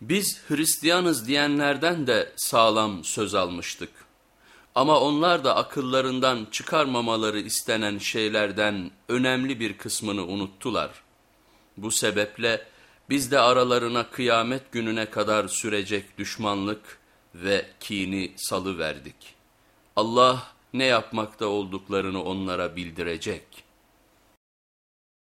Biz Hristiyanız diyenlerden de sağlam söz almıştık. Ama onlar da akıllarından çıkarmamaları istenen şeylerden önemli bir kısmını unuttular. Bu sebeple biz de aralarına kıyamet gününe kadar sürecek düşmanlık ve kini salıverdik. Allah ne yapmakta olduklarını onlara bildirecek.''